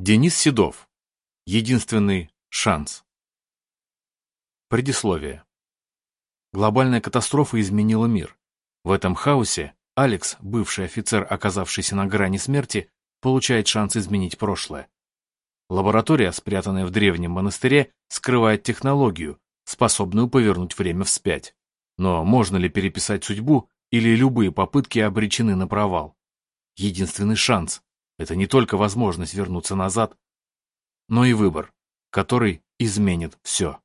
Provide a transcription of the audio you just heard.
Денис Седов. Единственный шанс. Предисловие. Глобальная катастрофа изменила мир. В этом хаосе Алекс, бывший офицер, оказавшийся на грани смерти, получает шанс изменить прошлое. Лаборатория, спрятанная в древнем монастыре, скрывает технологию, способную повернуть время вспять. Но можно ли переписать судьбу, или любые попытки обречены на провал? Единственный шанс это не только возможность вернуться назад, но и выбор, который изменит все.